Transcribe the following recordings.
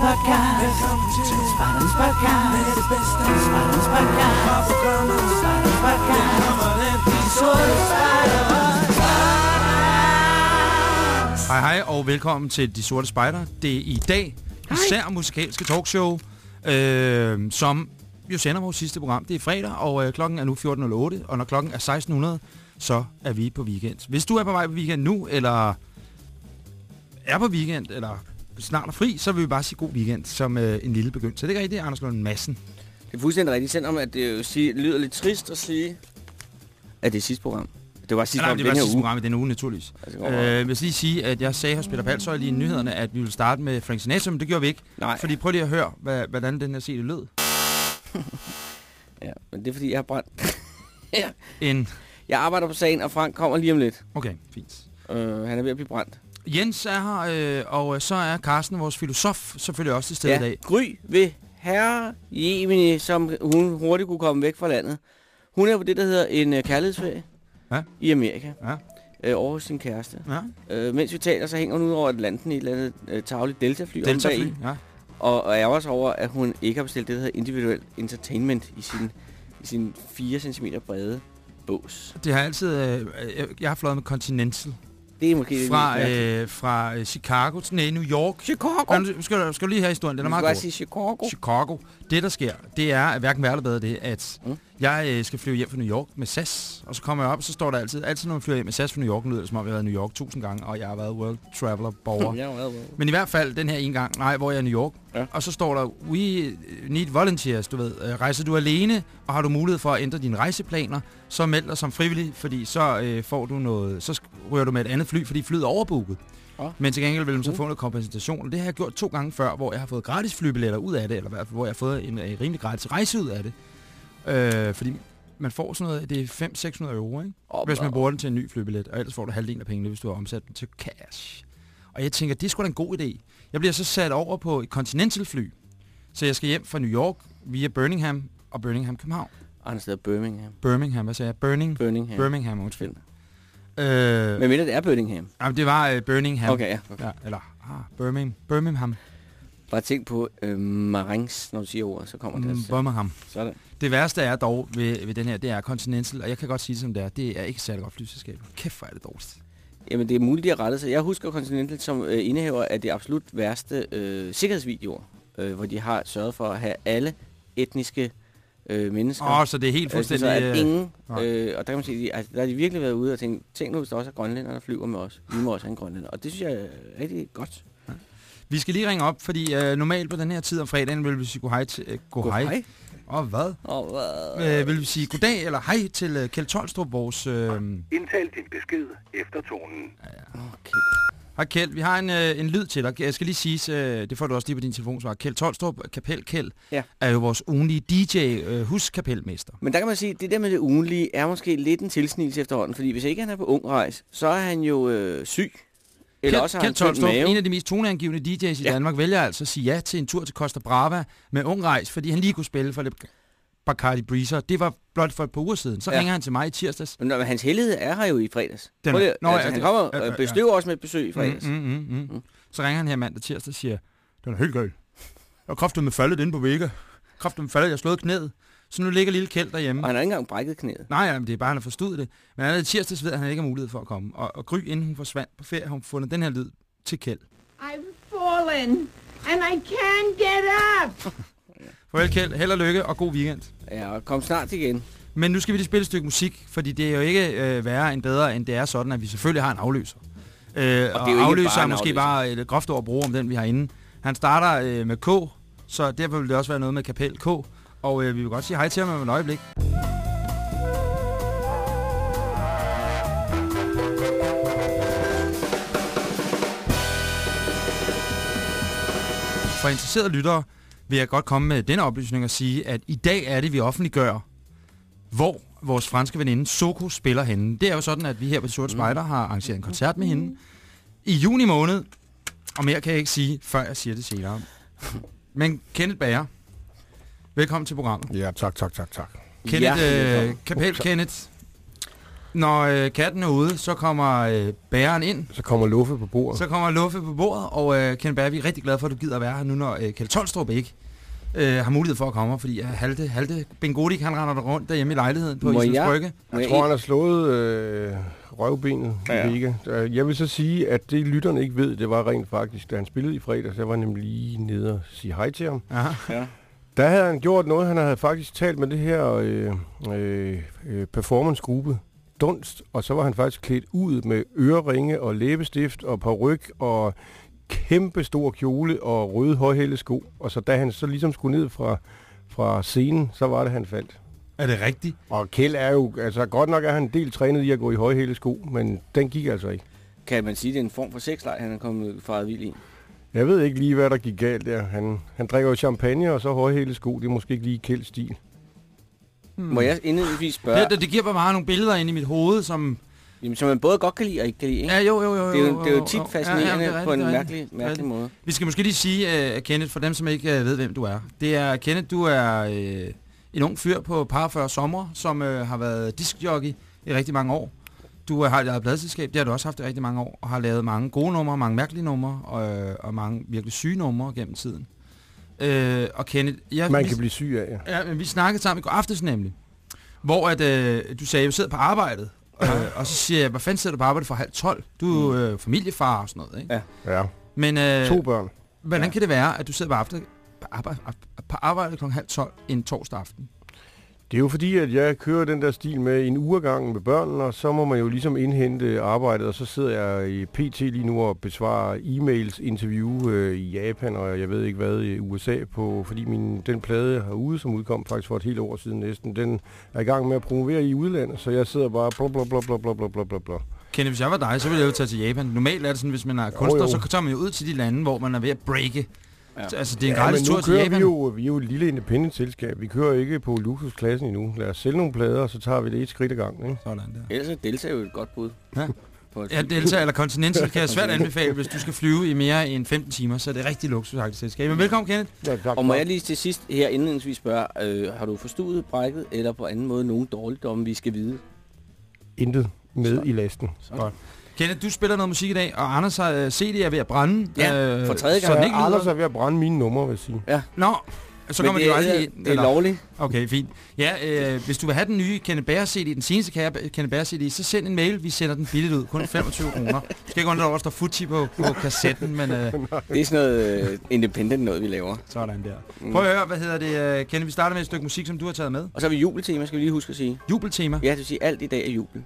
podcast. Spejdernes podcast. Podcast. Podcast. De sorte spejdere. Hej hej og velkommen til De Sorte Spejder. Det er i dag især musikalske talkshow, øh, som jo sender vores sidste program. Det er fredag, og øh, klokken er nu 14.08, og når klokken er 1600, så er vi på weekend. Hvis du er på vej på weekend nu, eller er på weekend, eller snart er fri, så vil vi bare sige god weekend som øh, en lille begyndelse. Det er rigtigt, Anders Lund Madsen. Det er fuldstændig rigtigt, selvom at det jo sige, lyder lidt trist at sige, at det er sidste program. Det var sidste Nej, program det den var sidste program i denne uge, naturligvis. Altså, Øh, jeg vil lige sige, at jeg sagde hos Peter Palsøj lige i nyhederne, at vi ville starte med Frank Sinatra, men det gjorde vi ikke. Nej. Fordi prøv lige at høre, hvad, hvordan den her CD lød. Ja, men det er fordi, jeg har brændt. ja. En... Jeg arbejder på sagen, og Frank kommer lige om lidt. Okay, fint. Øh, han er ved at blive brændt. Jens er her, øh, og øh, så er Carsten, vores filosof, selvfølgelig også til stede i dag. Gry ved herre Jemini, som hun hurtigt kunne komme væk fra landet. Hun er på det, der hedder en øh, kærlighedsferie Ja. i Amerika. Ja. Øh, over sin kæreste. Ja. Øh, mens vi taler, så hænger hun ud over Atlanten i et eller andet øh, tagligt Delta-fly. Delta-fly, ja. Og, og ærger sig over, at hun ikke har bestilt det, der hedder individuel entertainment i sin, i sin 4 cm brede bås. Det har altid... Øh, øh, jeg har fløjet med Continental. Det er måske det Fra, øh, fra øh, Chicago til nej, New York. Chicago! Nå, skal, du, skal du lige have historien, den er meget sige Chicago. Chicago. Det, der sker, det er, at hverken værre eller bedre det, at mm. jeg øh, skal flyve hjem fra New York med SAS, og så kommer jeg op, og så står der altid, altid når man flyver hjem med SAS fra New York, lyder det som om, jeg har været i New York tusind gange, og jeg har været world traveler borger. Men i hvert fald den her en gang, nej, hvor jeg er i New York, Ja. og så står der, we need volunteers, du ved. Øh, Rejser du alene, og har du mulighed for at ændre dine rejseplaner, så meld dig som frivillig, fordi så øh, får du noget, så ryger du med et andet fly, fordi flyet er overbooket. Ja. Men til gengæld vil du så Mm. få noget kompensation, og det har jeg gjort to gange før, hvor jeg har fået gratis flybilletter ud af det, eller i hvert fald, hvor jeg har fået en øh, rimelig gratis rejse ud af det. Øh, fordi man får sådan noget, det er 500-600 euro, ikke? Og, hvis man bruger den til en ny flybillet, og ellers får du halvdelen af pengene, hvis du har omsat den til cash. Og jeg tænker, det er sgu da en god idé. Jeg bliver så sat over på et Continental-fly, så jeg skal hjem fra New York via Birmingham og Birmingham, København. Andre steder Birmingham. Birmingham, hvad sagde jeg? Burning? Birmingham. Birmingham, undskyld. Øh, Men mindre det er Birmingham. jamen, det var uh, Birmingham. Okay, ja. Okay. Ja, eller ah, Birmingham. Birmingham. Bare tænk på øh, marengs, når du siger ordet, så kommer det. Mm, altså. Birmingham. Sådan. Det værste er dog ved, ved den her, det er Continental, og jeg kan godt sige det som det er, det er ikke særlig godt flyselskab. Kæft, hvor er det dårligt. Jamen, det er muligt, de har rettet sig. Jeg husker Continental som øh, indehaver af det absolut værste øh, sikkerhedsvideoer, øh, hvor de har sørget for at have alle etniske øh, mennesker. Åh, oh, så det er helt Øh, fuldstændig... Så at øh, ingen, øh, og der kan man sige, at der har de virkelig været ude og tænkt, tænk nu, hvis der også er grønlænder, der flyver med os. Vi må også have en grønlænder. Og det synes jeg er rigtig godt. Vi skal lige ringe op, fordi øh, normalt på den her tid om fredagen vil vi sige god hej til... Øh, god, hej. hej. Og hvad? Og, øh, Øh, vil vi sige goddag eller hej til øh, Kjeld Tolstrup, vores... Øh, Indtal din besked efter tonen. okay. hej Kjeld, vi har en, øh, en lyd til dig. Jeg skal lige sige, øh, det får du også lige på din telefonsvar. Kjeld Tolstrup, Kapel Kjeld, Ja. er jo vores ugenlige DJ, øh, huskapelmester. Men der kan man sige, at det der med det ugenlige er måske lidt en tilsnigelse efterhånden, fordi hvis ikke han er på ung rejs, så er han jo øh, syg. Eller Kjeld, også har Kjeld Tolstrup, en af de mest toneangivende DJ's i Ja. Danmark, vælger altså at sige ja til en tur til Costa Brava med ung rejs, fordi han lige kunne spille for lidt Bacardi Breezer. Det var blot for et par uger siden. Så Ja. ringer han til mig i tirsdags. Men, men hans hellighed er her jo i fredags. Den- Prøv Nå, altså, ja, han det- kommer ja, ja, øh, ja. bestøver også med et besøg i fredags. Mm, mm, mm, mm. Mm. Mm. Så ringer han her mandag tirsdag og siger, den er helt galt. Jeg har kraftet med faldet inde på Vega. Kraftet med faldet, jeg har slået knæet. Så nu ligger lille Kjeld derhjemme. Og han har ikke engang brækket knæet. Nej, nej, men det er bare, han har forstået det. Men allerede tirsdags ved, at han ikke har mulighed for at komme. Og, og Gry, inden hun forsvandt på ferie, har hun fundet den her lyd til Kjeld. I've fallen and I can't get up. Farvel Kjeld, held og lykke og god weekend. Ja, og kom snart igen. Men nu skal vi lige spille et stykke musik, fordi det er jo ikke øh, værre end bedre, end det er sådan, at vi selvfølgelig har en afløser. Øh, og, jo ikke og afløser bare er måske afløser. bare et groft ord at bruge om den, vi har inde. Han starter øh, med K, så derfor vil det også være noget med kapel K. Og øh, vi vil godt sige hej til ham om et øjeblik. For interesserede lyttere vil jeg godt komme med denne oplysning og sige, at i dag er det, vi offentliggør, hvor vores franske veninde Soko spiller henne. Det er jo sådan, at vi her på Sort Spider har arrangeret en koncert med hende i juni måned. Og mere kan jeg ikke sige, før jeg siger det senere. Men Kenneth Bager, velkommen til programmet. Ja, tak, tak, tak, tak. Kenneth, Ja, øh. Kapel Oh. Kenneth, Når øh, katten er ude, så kommer øh, bæren ind. Så kommer Luffe på bordet. Så kommer Luffe på bordet, og øh, Ken Bær, vi er rigtig glade for, at du gider at være her nu, når øh, Kjeld Tolstrup ikke øh, har mulighed for at komme, fordi øh, Halte, Halte Bengodik, han render der rundt derhjemme i lejligheden på Må Isens jeg- Brygge. Jeg tror, han har slået øh, røvbenet Ja. ja. i Vega. Øh, Jeg vil så sige, at det lytterne ikke ved, det var rent faktisk, da han spillede i fredags, jeg var nemlig lige nede og sige hej til ham. Ja. Ja. Der havde han gjort noget, han havde faktisk talt med det her øh, øh, øh, performancegruppe, Dunst, og så var han faktisk klædt ud med øreringe og læbestift og paryk og kæmpe stor kjole og røde højhælde sko. Og så da han så ligesom skulle ned fra, fra scenen, så var det, han faldt. Er det rigtigt? Og Kjeld er jo, altså godt nok er han en del trænet i at gå i højhælde sko, men den gik altså ikke. Kan man sige, det er en form for sexleg, han er kommet fra vild i? Jeg ved ikke lige, hvad der gik galt der. Han, han drikker jo champagne og så højhælde sko. Det er måske ikke lige Kjelds stil. Hmm. Må jeg indledningsvis spørge, Det, det, det giver mig bare nogle billeder ind i mit hoved, som... jamen, som man både godt kan lide og ikke kan lide, ikke? Ja, jo, jo, jo. det, er jo, det er jo tit fascinerende er på en rigtigt, det er mærkelig, mærkelig måde. Vi skal måske lige sige, uh, Kenneth, for dem, som ikke uh, ved, hvem du er. Det er, Kenneth, du er uh, en ung fyr på par 40 sommer, som uh, har været diskjockey i rigtig mange år. Du uh, har lavet pladselskab, det har du også haft i rigtig mange år, og har lavet mange gode numre, mange mærkelige numre, og, øh, og mange virkelig syge numre gennem tiden. Uh, og Kenneth, jeg, Man vi, kan blive syg af, ja. ja, men vi snakkede sammen i går aftes nemlig, hvor at, øh, du sagde, at du sidder på arbejdet, øh, og så siger jeg, hvad fanden sidder du på arbejde for halv 12? Du er øh, familiefar og sådan noget, ikke? Ja. Ja, Men øh, to børn. hvordan Ja. kan det være, at du sidder på, aften, på, arbejde, på arbejde kl. halv 12 en torsdag aften? Det er jo fordi, at jeg kører den der stil med en gangen med børnene, og så må man jo ligesom indhente arbejdet, og så sidder jeg i PT lige nu og besvarer e-mails, interview øh, i Japan, og jeg ved ikke hvad i USA på, fordi min, den plade, jeg har ude, som udkom faktisk for et helt år siden næsten, den er i gang med at promovere i udlandet, så jeg sidder bare bla bla bla bla bla bla bla bla bla. Kenneth, hvis jeg var dig, så ville jeg jo tage til Japan. Normalt er det sådan, hvis man er kunstner, jo. så tager man jo ud til de lande, hvor man er ved at breake. Ja. Altså, det er en Ja, gratis tur nu til kører Japan. vi jo, vi er jo et lille independent selskab. Vi kører ikke på luksusklassen endnu. Lad os sælge nogle plader, og så tager vi det et skridt ad gangen. Ikke? Sådan der. Ellers er Delta jo et godt bud. Ja. Ja. Delta eller Continental kan jeg svært anbefale, hvis du skal flyve i mere end 15 timer, så er det rigtig luksusagtigt selskab. Men velkommen, Kenneth. Ja, tak, Og må jeg lige til sidst her indledningsvis spørge, øh, har du forstået brækket, eller på anden måde nogen dårligdomme, vi skal vide? Intet med Så. i lasten. Godt. Kenneth, du spiller noget musik i dag, og Anders har uh, CD er ved at brænde. Ja, for tredje gang. Så ikke Anders er ved at brænde mine numre, vil jeg sige. Nå, så kommer de det jo aldrig ind. Det er lovligt. Okay, fint. Ja, øh, hvis du vil have den nye Kenneth Bager CD, den seneste Kenneth Bager CD, så send en mail. Vi sender den billigt ud. Kun 25 kroner. Du skal ikke undre over, at der står Fuji på, på kassetten, men øh, Det er sådan noget øh, independent noget, vi laver. sådan der. Mm. Prøv at høre, hvad hedder det, øh, Kenneth? Vi starter med et stykke musik, som du har taget med. Og så har vi jubeltema, skal vi lige huske at sige. Jubeltema. Ja, det vil sige, alt i dag er jubel.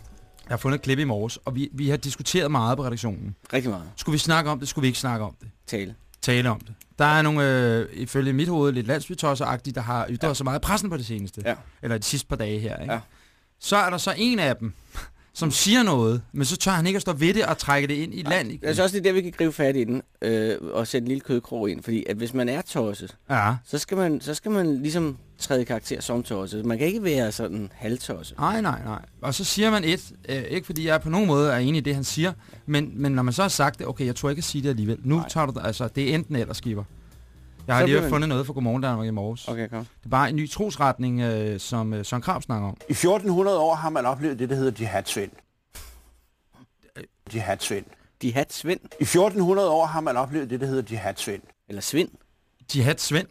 Jeg har fundet et klip i morges, og vi, vi har diskuteret meget på redaktionen. Rigtig meget. Skulle vi snakke om det? Skulle vi ikke snakke om det? Tale. Tale om det. Der er nogle, øh, ifølge mit hoved, lidt landsbytosser der har ytret ja. så meget i pressen på det seneste. Ja. Eller de sidste par dage her. Ikke? Ja. Så er der så en af dem, som siger noget, men så tør han ikke at stå ved det og trække det ind i land. Jeg synes også, det er der, vi kan gribe fat i den, øh, og sætte en lille kødkrog ind. Fordi at hvis man er tosset, Ja. så skal man, så skal man ligesom træde karakter som tosset. Man kan ikke være sådan halvtosset. Nej, nej, nej. Og så siger man et, øh, ikke fordi jeg på nogen måde er enig i det, han siger, men, men når man så har sagt det, okay, jeg tror ikke at sige det alligevel. Nu Nej. tager du det, altså, det er enten eller skiver. Jeg har Så lige man- fundet noget fra Godmorgen Danmark i morges. Okay, kom. Det er bare en ny trosretning, øh, som øh, Søren Krab snakker om. I 1400 år har man oplevet det, der hedder jihad-svind. Jihad-svind. De hat Svend, I 1400 år har man oplevet det, der hedder jihad-svind. eller Svend. Jihad Svend.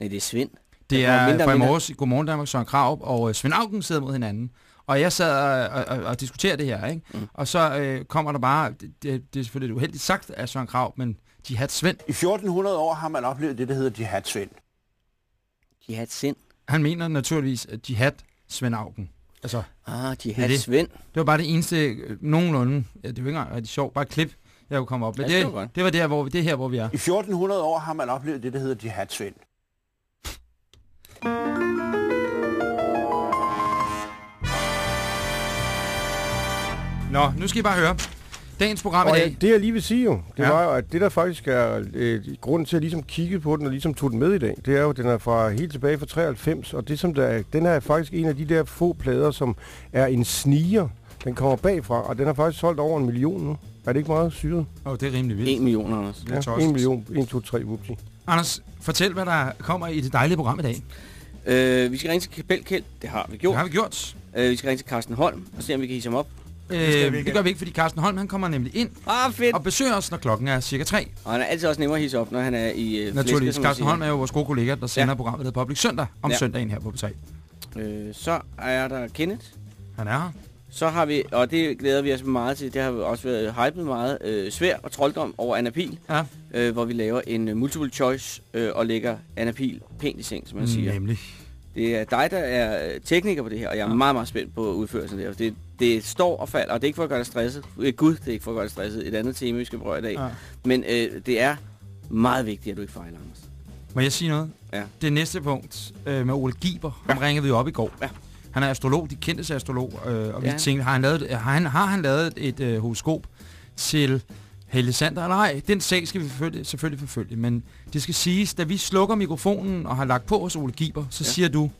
Nej, det er Svend. Det er mindre fra i mindre. morges i Godmorgen Danmark, Søren Kraup og øh, Svend Augen sidder mod hinanden. Og jeg sad og, og, og, og diskuterer det her, ikke? Mm. Og så øh, kommer der bare, det, det, er selvfølgelig uheldigt sagt af Søren Kraup, men Jihad Svend, I 1400 år har man oplevet det, der hedder jihad-svind. De hat Sind. han mener naturligvis at Jihad Svend Augen. Altså, Ah, de hat det. Svend. det var bare det eneste øh, nogenlunde, ja, det er jo ikke engang rigtig sjovt, bare et klip, jeg kunne komme op med. Ja, det det, var det, var der, hvor vi, det er her, hvor vi er. I 1400 år har man oplevet det, der hedder jihad-svind. Nå, nu skal I bare høre. Dagens program i Og ja, dag. det jeg lige vil sige jo, det Ja. ja. var jo, at det der faktisk er øh, grund til at ligesom kigge på den og ligesom tog den med i dag, det er jo, at den er fra helt tilbage fra 93, og det som der er, den er faktisk en af de der få plader, som er en sniger. Den kommer bagfra, og den har faktisk solgt over en million nu. Er det ikke meget syret? Åh, oh, det er rimelig vildt. 1 million, Anders. Det er tosset. en million, 1, 2, 3, whoopsie. Anders, fortæl, hvad der kommer i det dejlige program i dag. Øh, vi skal ringe til Kapelkæld. Det har vi Det gjort. har vi gjort. Øh, vi skal ringe til Carsten Holm og se, om vi kan hisse ham op Øh, vi det, ikke. gør vi ikke, fordi Carsten Holm han kommer nemlig ind Ah, fedt. og besøger os, når klokken er cirka 3. Og han er altid også nemmere at hisse op, når han er i øh, Naturligvis. man Carsten. Holm er jo vores gode kollega, der sender Ja. programmet, der Public Søndag om Ja. søndagen her på P3. Øh, så er der Kenneth. Han er her. Så har vi, og det glæder vi os meget til, det har også været hypet meget, øh, svær og trolddom over Anna Pil, Ja, øh, hvor vi laver en øh, multiple choice øh, og lægger Anna Pil pænt i seng, som man siger. nemlig. Det er dig, der er øh, tekniker på det her, og jeg er Ja. meget, meget spændt på udførelsen der. Det, det står og falder, og det er ikke for at gøre dig stresset. Øh, Gud, det er ikke for at gøre dig stresset. Et andet tema, vi skal prøve i dag. Ja. Men øh, det er meget vigtigt, at du ikke fejler, Anders. Må jeg sige noget? Ja. Det næste punkt øh, med Ole Giber, ham ringede vi op i går. Ja. Han er astrolog, de kendte astrolog, øh, og vi Ja. tænkte, har han lavet, har han, har han lavet et øh, horoskop til Helle Sander eller ej? Den sag skal vi selvfølgelig, selvfølgelig forfølge, men det skal siges, da vi slukker mikrofonen og har lagt på hos Ole Giber, så Ja. siger du,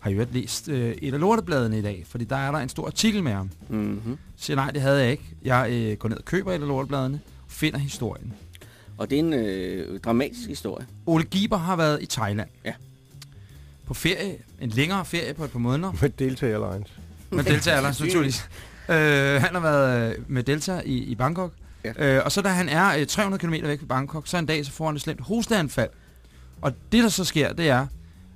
har I hørt læst øh, et af lortebladene i dag? Fordi der er der en stor artikel med ham. Mm-hmm. Så siger nej, det havde jeg ikke. Jeg øh, går ned og køber et af lortebladene og finder historien. Og det er en øh, dramatisk historie. Ole Giber har været i Thailand. Ja. På ferie, en længere ferie på et par måneder. Med Delta Airlines. Med Delta Airlines, naturligvis. Øh, han har været øh, med Delta i, i Bangkok. Ja. Øh, og så da han er øh, 300 km væk fra Bangkok, så en dag så får han et slemt hosteanfald. Og det der så sker, det er,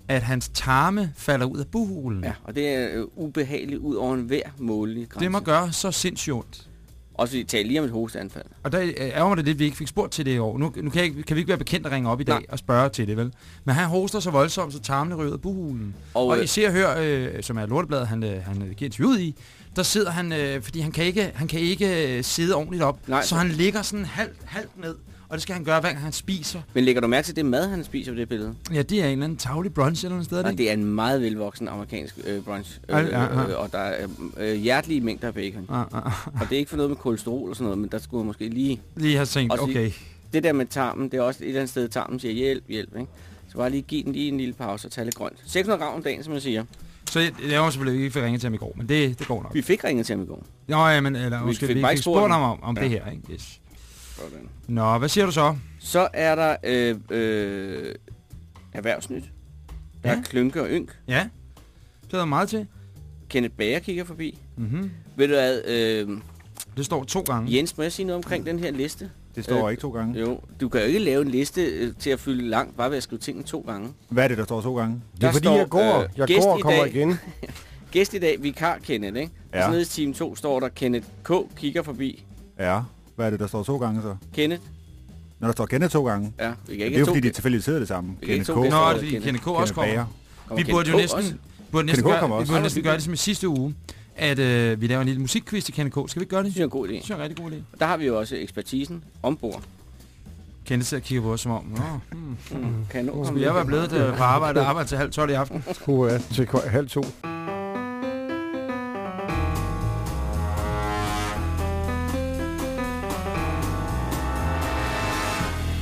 at hans tarme falder ud af buhulen. Ja, og det er øh, ubehageligt ud over en hver målig grænse. Det må gøre så sindssygt ondt. Også vi taler lige om et hosteanfald. Og der øh, ærger mig det lidt, vi ikke fik spurgt til det i år. Nu, nu kan, jeg, kan vi ikke være bekendt at ringe op i dag Nej. og spørge til det, vel? Men han hoster så voldsomt, så tarmene ryger ud af buhulen. Og, Og, og øh, I ser og hør, øh, som er lortebladet, han, øh, han giver interviewet i, der sidder han, øh, fordi han kan ikke, han kan ikke øh, sidde ordentligt op, Nej, så, han ligger sådan halvt, halvt ned, og det skal han gøre, hver gang han spiser. Men lægger du mærke til det mad, han spiser på det billede? Ja, det er en eller anden tavlig brunch eller noget sted, det Og det er en meget velvoksen amerikansk øh, brunch. Øh, ja, ja. øh, og der er øh, hjertelige mængder af bacon. Ah, ah, ah. Og det er ikke for noget med kolesterol og sådan noget, men der skulle måske lige... Lige har tænkt, okay. Det der med tarmen, det er også et eller andet sted, tarmen siger hjælp, hjælp, ikke? Så bare lige give den lige en lille pause og tage lidt grønt. 600 gram om dagen, som jeg siger. Så jeg, jeg var selvfølgelig ikke fik ringet til ham i går, men det, det går nok. Vi fik ringet til ham i går. Nå, ja, men eller, Vi måske, fik vi fik spurgt ham. om, om Ja. det her, ikke? Yes. Sådan. Nå, hvad siger du så? Så er der øh, øh, erhvervsnyt. Der Ja. er Klynke og Ynk. Ja, det er der meget til. Kenneth Bager kigger forbi. Mm-hmm. Ved du hvad, øh, Det står to gange. Jens, må jeg sige noget omkring den her liste? Det står Øh, ikke to gange. Jo, du kan jo ikke lave en liste øh, til at fylde langt, bare ved at skrive tingene to gange. Hvad er det, der står to gange? Det er Der fordi, står, jeg går. øh, jeg går og kommer dag. igen. Gæst i dag, vikar Kenneth, ikke? Ja. Og så nede i team 2 står der Kenneth K. kigger forbi. Ja. Hvad er det, der står to gange så? Kenneth? Når der står Kenneth to gange. Ja, vi kan Det ikke er jo fordi, de tilfældigt sidder det samme. Vi Kenneth K. Nå, det er Kenneth- K. også kommer. Vi burde jo næsten, burde næsten, gøre, vi burde næsten gøre det som i sidste uge, at øh, vi laver en lille musikquiz til Kenneth K. Skal vi ikke gøre det? Det synes jeg er en god idé. Det synes jeg er en rigtig god idé. Der har vi jo også ekspertisen ombord. Kenneth sidder og kigger på os som om, Nå, hmm, Mm. Kan jeg nå skulle jeg være blevet øh, på arbejde og arbejde til halv 12 i aften? Uh, ja, til halv to.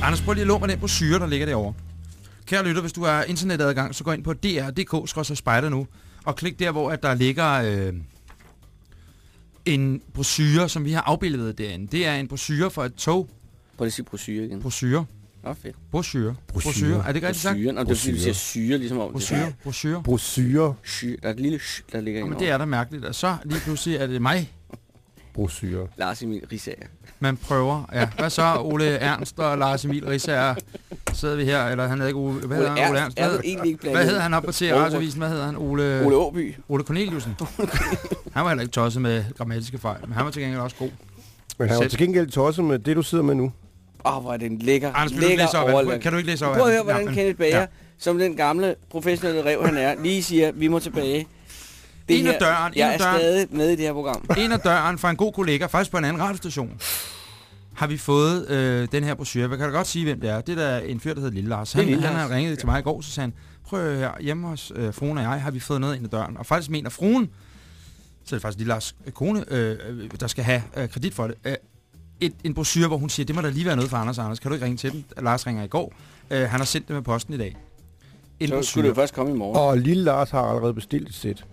Anders, prøv lige at låne mig den brochure, der ligger derovre. Kære lytter, hvis du er internetadgang, så gå ind på dr.dk-spejder nu, og klik der, hvor at der ligger øh, en brochure, som vi har afbildet derinde. Det er en brochure for et tog. Prøv lige at sige brochure igen. Brochure. Nå, fedt. Brochure. Brochure. Er det ikke rigtigt sagt? Brochure. Nå, det er fordi, Brochure. siger syre, ligesom om Brochure. Brochure. Brochure. det Syre. Der er et lille shy, der ligger Jamen, det er da mærkeligt. Og så lige pludselig er det mig, Brochure. Lars Emil Risager. man prøver. Ja. Hvad så, Ole Ernst og Lars Emil Risser? Sidder vi her, eller han hedder ikke Ole, hvad hedder han? Ole Ernst? er Hvad, vel egentlig ikke blandet hvad hedder han op på til Ole- Radioavisen? Hvad hedder han? Ole, Ole Åby. Ole Corneliusen. han var heller ikke tosset med grammatiske fejl, men han var til gengæld også god. Men han var til gengæld tosset med det, du sidder med nu. Åh, oh, hvor er det en lækker, Anders, vil du ikke lækker overland. Kan du ikke læse op? Prøv at høre, hvordan Ja, men- Kenneth Bager, Ja. som den gamle professionelle rev han er, lige siger, vi må tilbage. Det Ind ad her- døren, ind Jeg er døren. stadig med i det her program. En af døren fra en god kollega, faktisk på en anden radiostation, har vi fået øh, den her brochure. Jeg kan da godt sige, hvem det er. Det er der en fyr, der hedder Lille Lars. Han, Lille han har ringet til mig i går, så sagde han, prøv at høre her, hjemme hos øh, fruen og jeg, har vi fået noget ind ad døren. Og faktisk mener fruen, så er det faktisk Lille Lars kone, øh, øh, der skal have øh, kredit for det. Øh, et, en brochure, hvor hun siger, det må da lige være noget for Anders Anders. Kan du ikke ringe til den? Lars ringer i går. Øh, han har sendt det med posten i dag. En Så skulle det jo først komme i morgen. Og lille Lars har allerede bestilt et sæt.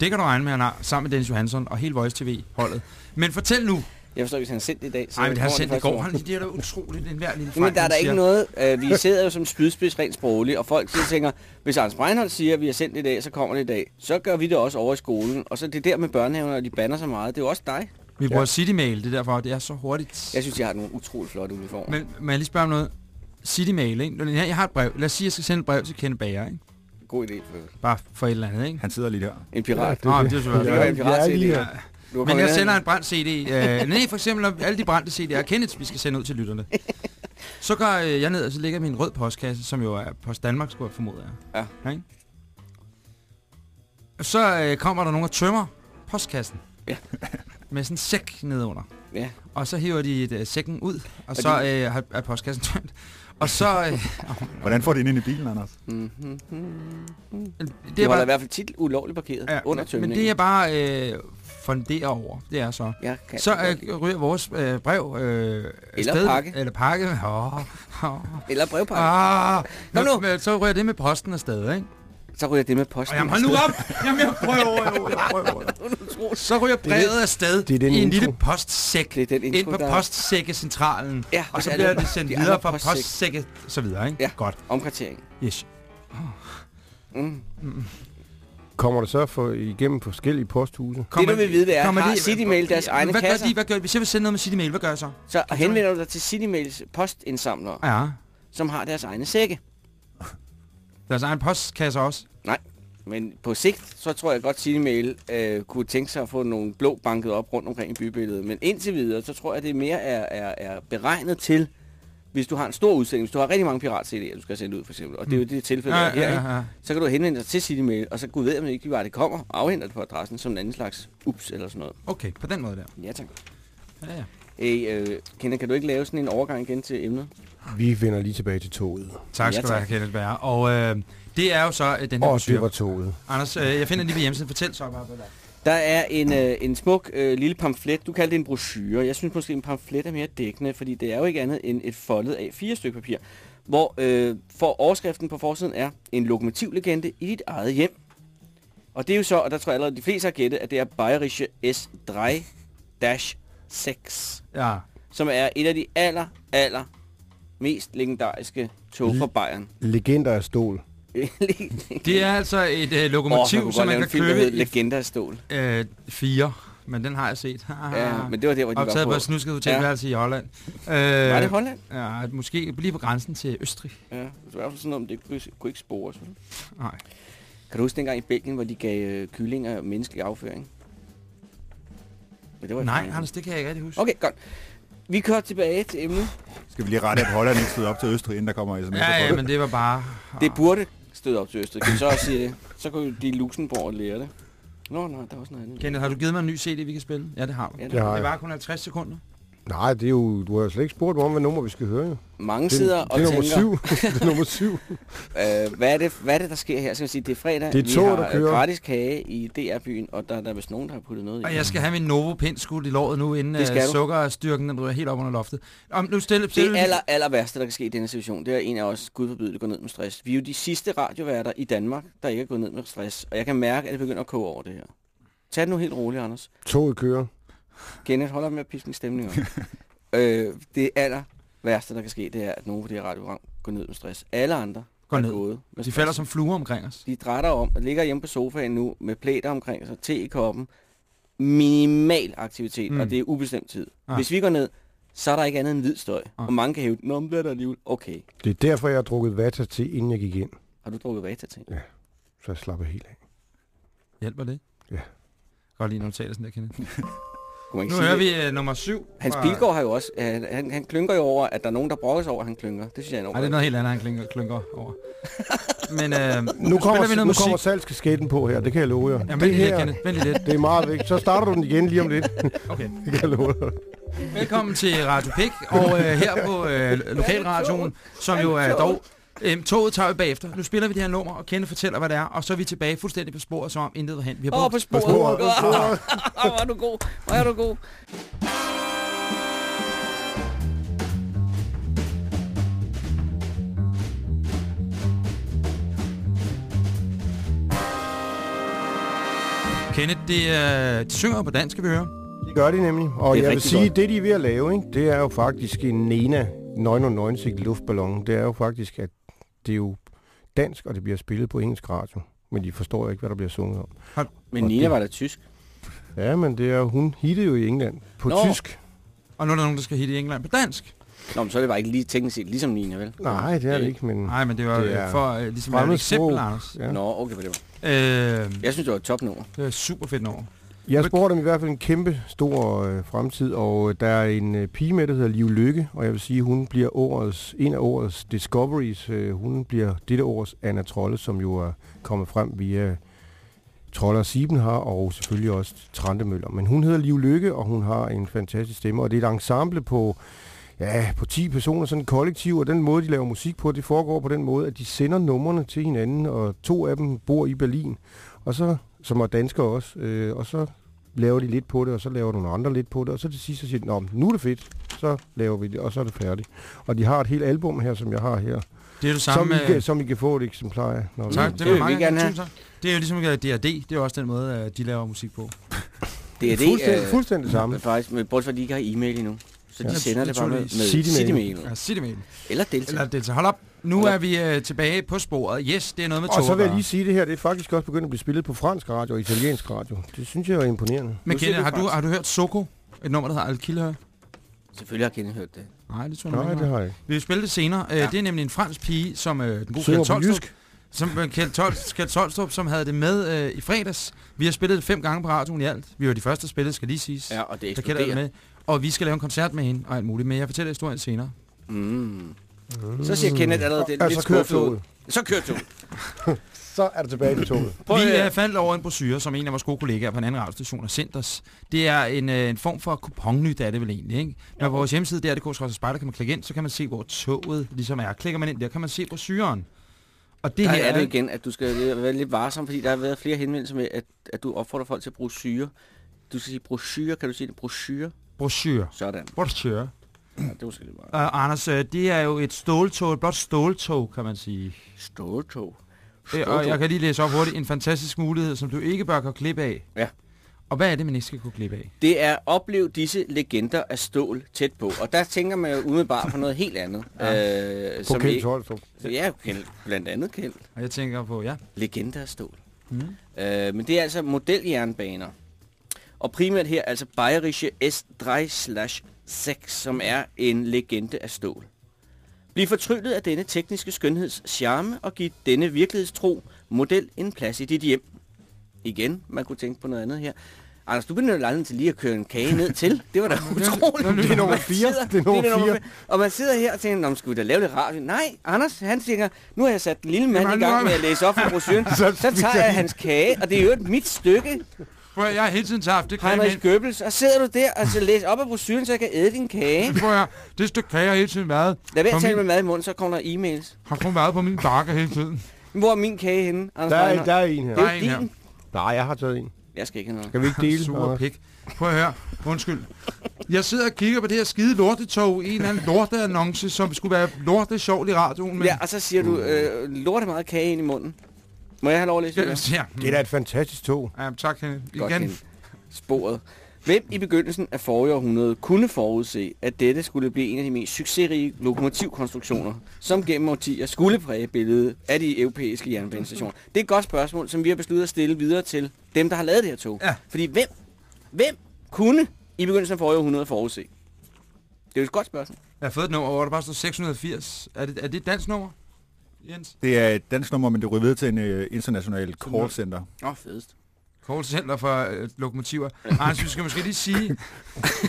Det kan du regne med, han har, sammen med Dennis Johansson og hele Voice TV-holdet. Men fortæl nu, Jeg forstår, hvis han har sendt det i dag. så Nej, men det har kommer sendt i først går. Han, det er da utroligt, en hver lille fejl, Men der er han der siger. ikke noget. Øh, vi sidder jo som spydspids rent sprogligt, og folk sidder og tænker, hvis Anders Breinholt siger, at vi har sendt det i dag, så kommer det i dag. Så gør vi det også over i skolen. Og så det der med børnehaven, og de bander så meget, det er jo også dig. Vi bruger Citymail, det er derfor, det er så hurtigt. Jeg synes, jeg har nogle utroligt flotte uniformer. Men må jeg lige spørge om noget? Citymail, ikke? Jeg jeg har et brev. Lad os sige, at jeg skal sende et brev til Kenneth Bager, ikke? God idé. Bare for et eller andet, ikke? Han sidder lige der. En pirat. Nå, det er selvfølgelig Det var en Ja, pirat vi er lige her. Du Men jeg sender en brændt CD. Øh, nej, for eksempel alle de brændte CD'er. Kenneth, vi skal sende ud til lytterne. Så går øh, jeg ned, og så ligger min rød postkasse, som jo er Post Danmark, skulle jeg formode er. Ja. Ikke? Så øh, kommer der nogen og tømmer postkassen. Ja. Med sådan en sæk nedunder. Ja. Og så hiver de et, øh, sækken ud, og, Og så øh, har- er postkassen tømt. Og så... Øh, Hvordan får de den ind i bilen, Anders? Mm-hmm. det Det er var i bare, hvert fald tit ulovligt parkeret ja, under men tømningen. det er bare øh, funderer over. Det er så. Kan Så det øh, ryger vores øh, brev øh, Eller afsted. pakke. Eller pakke. Oh, oh. Eller brevpakke. Ah, Kom nu. men, så ryger det med posten afsted, ikke? Så ryger det med posten. Og jamen, hold nu op! Jamen, jeg prøver jeg prøver. Så ryger brevet afsted det er den i en intro. lille postsæk Det er den intro, ind på postsækkecentralen. Ja, og så er bliver det. sendt er videre der fra postsæk. postsække, så videre, ikke? Ja. Godt. Omkartering. Yes. Mm. Kommer det så for, igennem forskellige posthuse? det, du vil vide, det er, kommer har de- Citymail deres egne hvad kasser? Gør de, hvad gør de? Hvis jeg vil sende noget med Citymail, hvad gør jeg så? Så henvender du dig til Citymails postindsamlere, Ja. som har deres egne sække. Deres egen postkasse også. Men på sigt, så tror jeg godt, Citymail øh, kunne tænke sig at få nogle blå banket op rundt omkring i bybilledet. Men indtil videre, så tror jeg, det mere er, er, er beregnet til, hvis du har en stor udstilling, hvis du har rigtig mange pirat-CD'er, du skal sende ud for eksempel, og det er jo det tilfælde, Ja, ja, her, ja, ikke? ja. så kan du henvende dig til Citymail, og så gud ved, om ikke bare det kommer, og afhenter det på adressen som en anden slags ups eller sådan noget. Okay, på den måde der. Ja, tak. Ja, ja. Hey, øh, Kenneth, kan du ikke lave sådan en overgang igen til emnet? Vi vender lige tilbage til toget. Tak Ja, skal du have, tak. Kenneth Bære. Og øh, det er jo så øh, den her Og det var toget. Anders, øh, jeg finder lige ved hjemmesiden. Fortæl så bare, hvad der er. Der er en, øh, en smuk øh, lille pamflet. Du kalder det en brochure. Jeg synes måske, en pamflet er mere dækkende, fordi det er jo ikke andet end et foldet af fire stykker papir, hvor øh, for overskriften på forsiden er en lokomotivlegende i dit eget hjem. Og det er jo så, og der tror jeg allerede, de fleste har gættet, at det er Bayerische S3-6, Ja. som er et af de aller, aller mest legendariske tog fra Bayern. Legender af stål. Det er altså et øh, lokomotiv, oh, som man kan købe i Legender af stål. øh, fire. Men den har jeg set. Ja, men det var der, hvor de var Optaget på. på et snusket hotelværelse ja. i Holland. Øh, Var det Holland? Ja, måske lige på grænsen til Østrig. Ja, det var i hvert fald sådan noget, om det kunne, kunne ikke spores. Nej. Kan du huske dengang i Belgien, hvor de gav øh, kyllinger menneskelig afføring? Men det var Nej. Anders, det kan jeg ikke rigtig huske. Okay, godt. Vi kører tilbage til emnet. Skal vi lige rette, at Holland ikke stod op til Østrig, inden der kommer sms'er Ja, ja, men det var bare... Det burde støde op til Østrig. Kan vi så også sige det? Så kunne de i Luxembourg lære det. Nå, nej, der er også noget andet. Kenneth, har du givet mig en ny CD, vi kan spille? Ja, det har du. Ja, Det har Det var kun 50 sekunder. Nej, det er jo, du har jo slet ikke spurgt mig om, hvad nummer vi skal høre. Jo. Mange Det, sidder det og er nummer tænker, syv. det er nummer syv. øh, hvad, er det, hvad er det, der sker her? Så jeg sige, det er fredag. Det er vi toget, har der øh, kører. gratis kage i DR-byen, og der, der er vist nogen, der har puttet noget i. Og jeg skal have min Novo Pind skudt i låret nu, inden Det uh, skal sukkerstyrken den ryger helt op under loftet. Om, nu stille, stille, Det aller, aller værste, der kan ske i denne situation, det er en af os, gud forbyde det, går ned med stress. Vi er jo de sidste radioværter i Danmark, der ikke er gået ned med stress. Og jeg kan mærke, at det begynder at koge over det her. Tag det nu helt roligt, Anders. Toget kører. Kenneth, hold op med at piske min stemning op. øh, det aller værste, der kan ske, det er, at nogen på det her radioprogram går ned med stress. Alle andre Går ned. gået med De falder som fluer omkring os. De drætter om og ligger hjemme på sofaen nu med plæter omkring sig, te i koppen. Minimal aktivitet, Mm. og det er ubestemt tid. Ah. Hvis vi går ned, så er der ikke andet end hvid støj. Ah. Og mange kan hæve, Nå, men det er der alligevel. Okay. Det er derfor, jeg har drukket vata til, inden jeg gik ind. Har du drukket vata til? Så jeg slapper helt af. Hjælper det? Ja. Godt lige, når du taler sådan der, Kenneth. Kunne man ikke Nu sige hører det? vi uh, nummer syv. Hans fra- Pilgaard har jo også, han, han, han klynker jo over, at der er nogen, der brokker sig over, at han klynker. Det synes jeg er Nej, det er noget helt andet, han klynker, klynker over. Men uh, Nu kommer, vi noget nu musik. kommer salgskasketten på her, det kan jeg love jer. Jamen, det vent lige lidt, her, Kenneth. Vent lige lidt. det er meget vigtigt. Så starter du den igen lige om lidt. Okay. Det kan jeg love dig. Velkommen til Radio Pik, og uh, her på uh, Lokalradioen, som jo er dog... Um, toget tager vi bagefter. Nu spiller vi det her nummer, og Kenneth fortæller, hvad det er, og så er vi tilbage fuldstændig på sporet, som om intet var hen. Vi har Åh, brugt på sporet. sporet, på sporet. Åh, hvor er du god. Hvor er du god. Kenneth, det, uh, de synger på dansk, skal vi høre. Det gør de nemlig. Og jeg vil sige, godt. det de er ved at lave, ikke, det er jo faktisk en Nena 99 luftballon. Det er jo faktisk, at det er jo dansk, og det bliver spillet på engelsk radio. Men de forstår ikke, hvad der bliver sunget om. Men Og Nina det- var da tysk. Ja, men det er, hun hittede jo i England på Nå. tysk. Og nu er der nogen, der skal hitte i England på dansk. Nå, men så er det bare ikke lige teknisk set ligesom Nina, vel? Nej, det er det ikke, men... Nej, men det var Det er for uh, ligesom et eksempel, Anders. Ja. Nå, okay, på det var. Øh, Jeg synes, det var et topnummer. det var super fedt nummer. Jeg spurgte dem i hvert fald en kæmpe stor øh, fremtid, og øh, der er en øh, pige med, der hedder Liv Lykke, og jeg vil sige, hun bliver årets, en af årets discoveries. Øh, hun bliver dette års Anna Trolle, som jo er kommet frem via Troller Siben har, og selvfølgelig også Trante Møller. Men hun hedder Liv Lykke, og hun har en fantastisk stemme, og det er et ensemble på, ja, på 10 personer, sådan en kollektiv, og den måde, de laver musik på, det foregår på den måde, at de sender numrene til hinanden, og to af dem bor i Berlin, og så, som er danskere også, øh, og så laver de lidt på det, og så laver nogle andre lidt på det, og så til sidst så siger de, Nå, nu er det fedt, så laver vi det, og så er det færdigt. Og de har et helt album her, som jeg har her, Det er det som samme I, med... kan, som I kan få et eksemplar af. Når Tak, det det vil vil vi mange gerne have. Det er jo ligesom D&D, det er jo også den måde, uh, de laver musik på. Det er det, fuldstændig, øh, fuldstændig samme. faktisk, men bortset fra, at de ikke har e-mail endnu. Så de Ja. sender det bare med, med. Citymail. Citymail. Ja, med Eller Delta. Eller Delta. Hold op. Nu Hold op. er vi uh, tilbage på sporet. Yes, det er noget med tog Og så vil jeg lige sige det her, det er faktisk også begyndt at blive spillet på fransk radio og italiensk radio. Det synes jeg er imponerende. Men Kenneth, har du, har du hørt Soko? Et nummer, der hedder Al-Kilhør? Selvfølgelig har Kenny hørt det. Nej, det tror jeg Nej, ikke. det har jeg ikke. Vi vil spille det senere. Ja. Det er nemlig en fransk pige, som øh, den gode Kjeld Tolstrup, som øh, Kjeld, Tol, Kjeld Tolstrup, som havde det med øh, i fredags. Vi har spillet det fem gange på radioen i alt. Vi var de første, der spillede, skal lige siges. Ja, og det der eksploderer. med. Og vi skal lave en koncert med hende og alt muligt. Men jeg fortæller historien senere. Mm. Så siger Kenneth allerede, det er lidt så kører skuffet ud. toget. Så kører toget. Så er der tilbage til toget. Prøv vi øh, faldt over en brochure, som en af vores gode kollegaer på en anden radiostation har sendt os. Det er en, øh, en form for kuponnyt, er det vel egentlig, ikke? Når vores hjemmeside, det er det spejder, kan man klikke ind, så kan man se, hvor toget ligesom er. Klikker man ind der, kan man se brochuren. Og det Der her er det igen, at du skal være lidt varsom, fordi der har været flere henvendelser med, at, at du opfordrer folk til at bruge syre. Du skal sige brochure, kan du sige det? Brochure? Brochure. Sådan. Brochure. Ja, det var meget. Uh, Anders, øh, det er jo et ståltog, et blot ståltog, kan man sige. Ståltog. Øh, og jeg kan lige læse op hurtigt. En fantastisk mulighed, som du ikke bør gå glip af. Ja. Og hvad er det, man ikke skal gå glip af? Det er oplev disse legender af stål tæt på. Og der tænker man jo umiddelbart på noget helt andet. ja. øh, På Kjeld Tolstrup. Ja, Kjeld, blandt andet Kjeld. Og jeg tænker på, ja. Legender af stål. Mm. Øh, men det er altså modeljernbaner. Og primært her altså Bayerische S3/6, som er en legende af stål. Bliv fortryllet af denne tekniske skønheds charme og giv denne virkelighedstro model en plads i dit hjem. Igen, man kunne tænke på noget andet her. Anders, du benytter lejligheden til lige at køre en kage ned til. Det var da utroligt. Det er nummer Man fire. sidder- Det er nummer nummer fire. fire. Og man sidder her og tænker, skal vi da lave lidt radio? Nej, Anders, han tænker, nu har jeg sat den lille mand Jamen, i gang med at læse op fra brochuren. Så tager jeg hans kage, og det er jo et mit stykke. Prøv, at- jeg har hele tiden haft det kage Heinrich med. Goebbels, og sidder du der og så læser op af brochuren, så jeg kan æde din kage. Prøv at, det stykke kage har hele tiden været. Lad være at tale min, med mad i munden, så kommer der e-mails. Har kun været på min bakke hele tiden. Hvor er min kage henne, Anders Der er, der er en her. Det er er en her. din. Nej, jeg har taget en. Jeg skal ikke have noget. Skal vi ikke dele? Anders? pik. Prøv at høre. Undskyld. Jeg sidder og kigger på det her skide lortetog i en eller anden lorteannonce, som skulle være lorte sjovt i radioen. Men Ja, og så siger du, øh, lorte meget kage ind i munden. Må jeg have lov at læse det? ja. Det er da et fantastisk tog. ja tak, Henrik. Godt, Igen. Sporet. Hvem i begyndelsen af forrige århundrede kunne forudse, at dette skulle blive en af de mest succesrige lokomotivkonstruktioner, som gennem årtier skulle præge billedet af de europæiske jernbanestationer? Det er et godt spørgsmål, som vi har besluttet at stille videre til dem, der har lavet det her tog. Ja. Fordi hvem, hvem kunne i begyndelsen af forrige århundrede forudse? Det er jo et godt spørgsmål. Jeg har fået et nummer, hvor der bare står 680. Er det, er det et dansk nummer, Jens? Det er et dansk nummer, men det ryger videre til en uh, international call center. Åh, oh, fedest. Call Center for øh, lokomotiver. Anders, vi skal måske lige sige...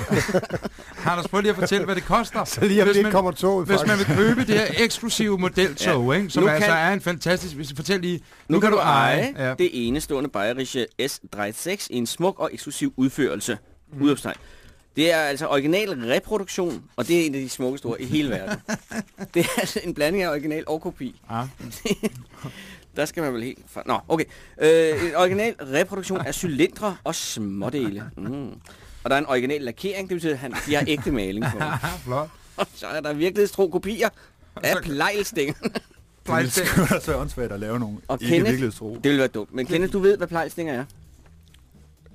Anders, prøv lige at fortælle, hvad det koster. Så lige om man- kommer toget, Hvis man vil købe det her eksklusive modeltog, ja. ikke, som Nu altså kan- er en fantastisk... Hvis Fortæl lige... Nu, kan du eje ja. det enestående Bayerische S36 i en smuk og eksklusiv udførelse. Mm. Udopstegn. Det er altså original reproduktion, og det er en af de smukkeste ord i hele verden. det er altså en blanding af original og kopi. Ja. Der skal man vel helt... Fra... Nå, okay. Øh, en original reproduktion af cylindre og smådele. Mm. Og der er en original lakering, det betyder, at han, de har ægte maling på. Flot. Og så er der virkelighedstro kopier af så- plejlstænger. Det er så åndssvagt at lave nogle Og ikke Kenneth- virkelighedstro. Det ville være dumt. Men Kenneth, du ved, hvad plejlstænger er?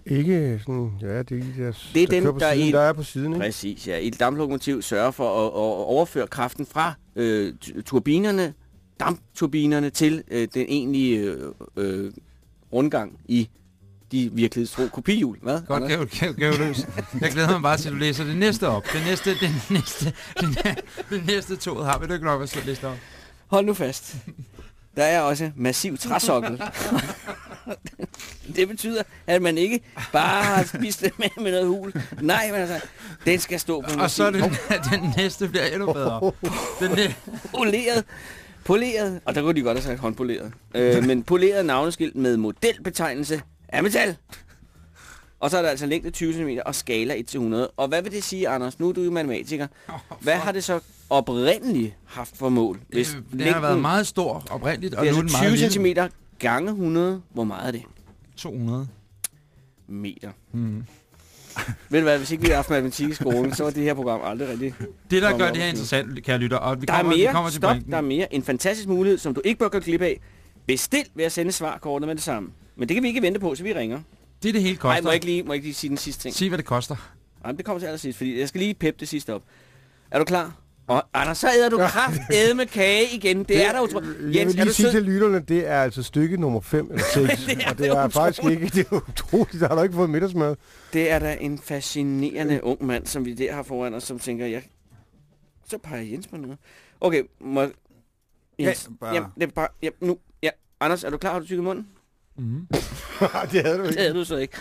Ikke sådan, ja, det er ikke deres, Det er der dem, der er siden, i- der er på siden, ikke? Præcis, ja. Et damplokomotiv sørger for at, at overføre kraften fra øh, turbinerne, dampturbinerne, til øh, den egentlige øh, øh, rundgang i de virkelighedstro kopihjul. Hvad? Godt, gav, gav, gav løs. Jeg glæder mig bare til, at du læser det næste op. Det næste, det næste, det, næ- det næste tog har vi du ikke nok at læse op. Hold nu fast. Der er også massiv træsokkel. det betyder, at man ikke bare har spist det med, med noget hul. Nej, men altså, den skal stå på Og så er det, den næste bliver endnu bedre. Den poleret. Poleret. Og der kunne de godt have sagt håndpoleret. Øh, men poleret navneskilt med modelbetegnelse af metal. Og så er der altså længde 20 cm og skala 1-100. Og hvad vil det sige, Anders? Nu er du jo matematiker. Hvad har det så oprindeligt haft for mål? det, det har været meget stor oprindeligt, og det er nu altså meget 20 lille. cm gange 100. Hvor meget er det? 200. Meter. Mm. Ved du hvad, hvis ikke vi havde haft matematik i skolen, så var det her program aldrig rigtig... Det, der gør det her interessant, kære lytter, og vi Der er kommer, vi mere. kommer til Stop. pointen. Der er mere. En fantastisk mulighed, som du ikke bør gå glip af. Bestil ved at sende svarkortet med det samme. Men det kan vi ikke vente på, så vi ringer. Det er det hele Nej, koster. må jeg ikke lige, må jeg ikke lige sige den sidste ting? Sig, hvad det koster. Nej, det kommer til allersidst, fordi jeg skal lige peppe det sidste op. Er du klar? Og Anders, så æder du kraft med kage igen. Det, er der utro... Jeg vil Jens, er lige du sige sød? til lytterne, det er altså stykke nummer 5 eller 6. Det er og det det er utroligt. faktisk ikke, det er utroligt, der har du ikke fået middagsmad. Det er da en fascinerende ung mand, som vi der har foran os, som tænker, jeg... Så peger Jens på noget. Okay, må... Jens, Ja, bare- Jamen, det er bare... Ja, nu... Ja. Anders, er du klar? Har du tykket munden? Mm. det havde du Det ikke. havde du så ikke.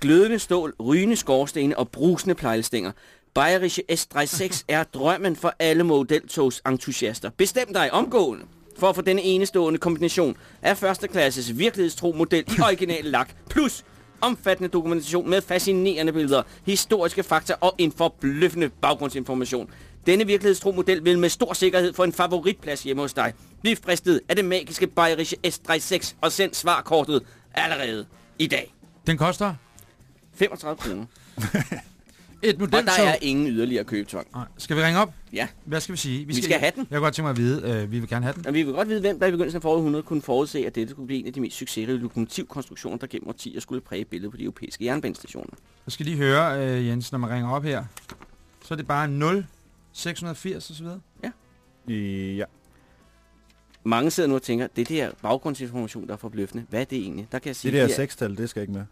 Glødende stål, rygende skorstene og brusende plejlstænger. Bayerische S36 er drømmen for alle modeltogs entusiaster. Bestem dig omgående for at få denne enestående kombination af førsteklasses virkelighedstro model i original lak, plus omfattende dokumentation med fascinerende billeder, historiske fakta og en forbløffende baggrundsinformation. Denne virkelighedstro model vil med stor sikkerhed få en favoritplads hjemme hos dig. Bliv fristet af det magiske Bayerische S36 og send svarkortet allerede i dag. Den koster 35 kroner. et Og modeltog. der er ingen yderligere købetvang. Nej, Skal vi ringe op? Ja, Hvad skal vi sige? Vi skal have den. Jeg kunne godt tænke mig at vide, øh, vi vil gerne have den. og vi vil godt vide, hvem der i begyndelsen af foråret 100 kunne forudse, at dette skulle blive en af de mest succesrige lokomotivkonstruktioner, der gennem årtier skulle præge billedet på de europæiske jernbanestationer. Jeg skal lige høre, øh, Jens, når man ringer op her. Så er det bare 0, 680 og så videre. Ja. Mange sidder nu og tænker, det der baggrundsinformation, der er forbløffende, hvad er det egentlig? Der kan jeg sige, Det der det er- sekstal, det skal ikke med.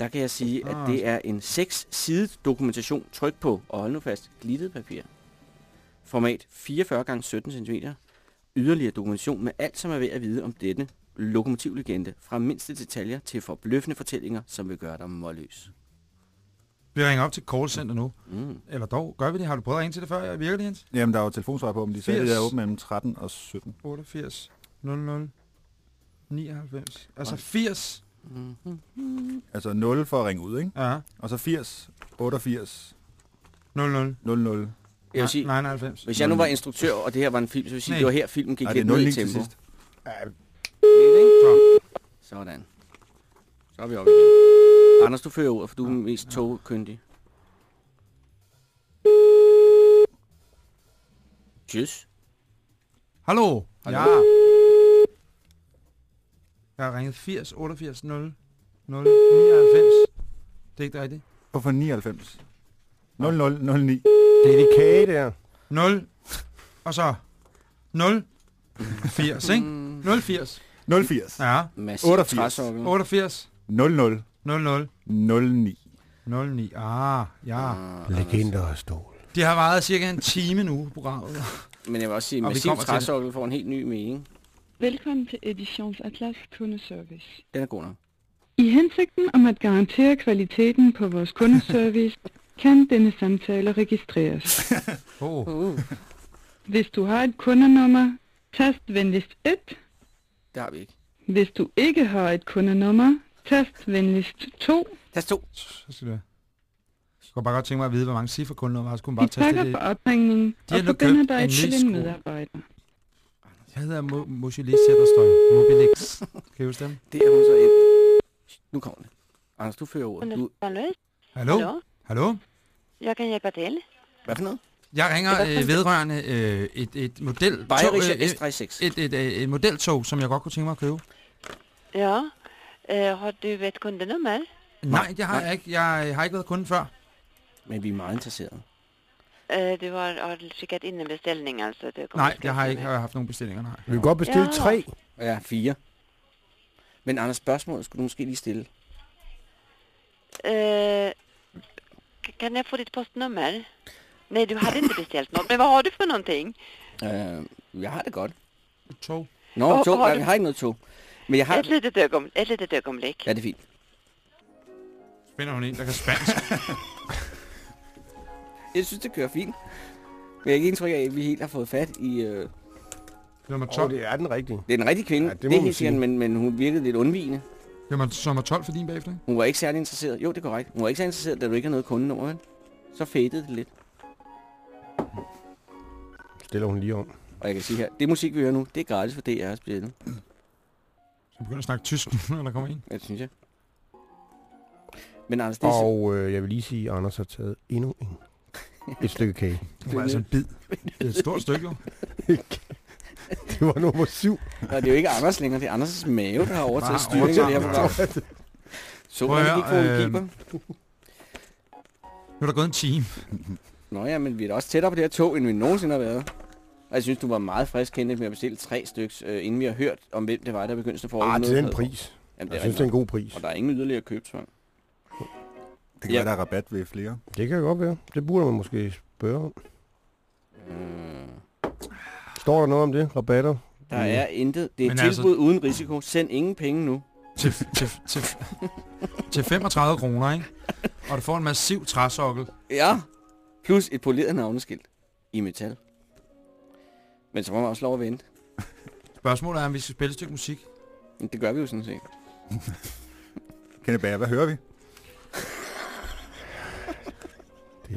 Der kan jeg sige at det er en 6-sidet dokumentation, tryk på, og hold nu fast, glittet papir. Format 44 x 17 cm. Yderligere dokumentation med alt, som er ved at vide om denne lokomotivlegende, fra mindste detaljer til forbløffende fortællinger, som vil gøre dig målløs. Vi ringer op til callcenter nu. Mm. Eller dog, gør vi det? Har du prøvet at ringe til det før? Virker det, Jens? Jamen, der er jo telefonsvar på, men de sagde, 80. det er åbent mellem 13 og 17. 88, 00, 99. Altså 80. Mm-hmm. Altså 0 for at ringe ud, ikke? Ja, Og så 80, 88, 00. 00. Jeg vil sige, 99. hvis jeg nu var instruktør, og det her var en film, så vil jeg sige, Nej. det var her, filmen gik Nej, lidt ned 09 i til tempo. sidst. Lidt, ikke? Så. Sådan. Så er vi oppe igen. Anders, du fører ordet, for du er mest togkyndig. Tjus. Hallo? Hallo? Ja. Jeg har ringet 80, 88, 0, 0, 99. Det er ikke rigtigt. Hvorfor 99? 0009. Det er de kage der. 0, og så 0, 80, ikke? 0, 80. 080. Ja. Massiv 88. træsokkel. 88, 00 0, 0, 09. 0, 9. Ah, ja. Ah, Legender af stål. Det har varet cirka en time nu, programmet. Men jeg vil også sige, Og vi massiv træsokkel får en helt ny mening. Velkommen til Editions Atlas kundeservice. Den er god nok. I hensigten om at garantere kvaliteten på vores kundeservice, kan denne samtale registreres. Oh. Uh, Hvis du har et kundenummer, tast venligst 1. det har vi ikke. Hvis du ikke har et kundenummer, tast venligst 2. Tast to. Så skal det være. Jeg kunne bare godt tænke mig at vide, hvor mange cifre kunder var. Så kunne man Vi bare taste takker det. for opringningen har og forbinder dig til en medarbejder. Jeg hedder Mo Mojilis Sætterstøj. Mobilix. Kan I huske dem? Det er hun så ind. Nu kommer det. Anders, du fører ordet. Du, Hallo? Hallo? Hallo? Jag kan hjälpa till. hvad for noget? Jeg ringer øh, vedrørende øh, et, et model... Bayerische tog, øh, S36. et, et, et, et modeltog, som jeg godt kunne tænke mig at købe. Ja. Eh, har du ett kundenummer? Nej, det har jeg ikke. Jeg har ikke været kunde før. Men vi er meget interesserede. Eh, du har, har skickat in en beställning alltså? Det Nej, jeg har ikke jeg har haft nogen bestillinger, nej. Vi kan godt bestille Ja. tre. Ja, fire. Men Anders, spørgsmål skulle du måske lige stille. Eh, k- kan jag få ditt postnummer? Nej, du hade inte beställt något. Men vad har du för någonting? Uh, jeg har det godt. Tog. Nå, Hvor- tog. har Nej, du- jeg har ikke noget tog. Men jeg har... Ett litet, ögon, ett litet ögonblick. Ja, det er fint. Finder hun en, der kan spansk. Jeg synes, det kører fint. Men jeg er ikke indtryk af, at vi helt har fået fat i... Øh... Nummer Og 12. det er den rigtige. Det er en rigtig kvinde, Ja, det det, må det er helt sikkert, men, men hun virkede lidt undvigende. Nummer, nummer 12 for din bagefter, ikke? Hun var ikke særlig interesseret. Jo, det er korrekt. Hun var ikke særlig interesseret, da du ikke har noget kundenummer, vel? Så fadede det lidt. Stiller hun lige om. Og jeg kan sige her, det musik, vi hører nu, det er gratis for DR at spille. Så begynder at snakke tysk, når der kommer en. Ja, det synes jeg. Men Anders, det er... Og øh, jeg vil lige sige, at Anders har taget endnu en. Et stykke kage. Det var altså en bid. Det er et stort stykke, jo. Det var nummer syv. Og det er jo ikke Anders længere, det er Anders' mave, der har overtaget styringen af det her program. Så man ikke få en øh, keeper. Nu er der gået en time. Nå ja, men vi er da også tættere på det her tog, end vi nogensinde har været. Og jeg synes, du var meget frisk kendt med at bestille tre stykker, øh, inden vi har hørt om, hvem det var, der begyndte at få Ah, til den pris. Jamen, det Jeg er synes, det er en god pris. Og der er ingen yderligere købsvang. Det kan Ja. være, der er rabat ved flere. Det kan godt være. Det burde man måske spørge om. Mm. Står der noget om det? Rabatter? Der er intet. Det er Men et altså- tilbud uden risiko. Send ingen penge nu. Til, til, til, til 35 kroner, ikke? Og du får en massiv træsokkel. Ja. Plus et poleret navneskilt i metal. Men så må man også lov at vente. Spørgsmålet er, om vi skal spille et stykke musik. Det gør vi jo sådan set. Kenneth Bager, hvad hører vi?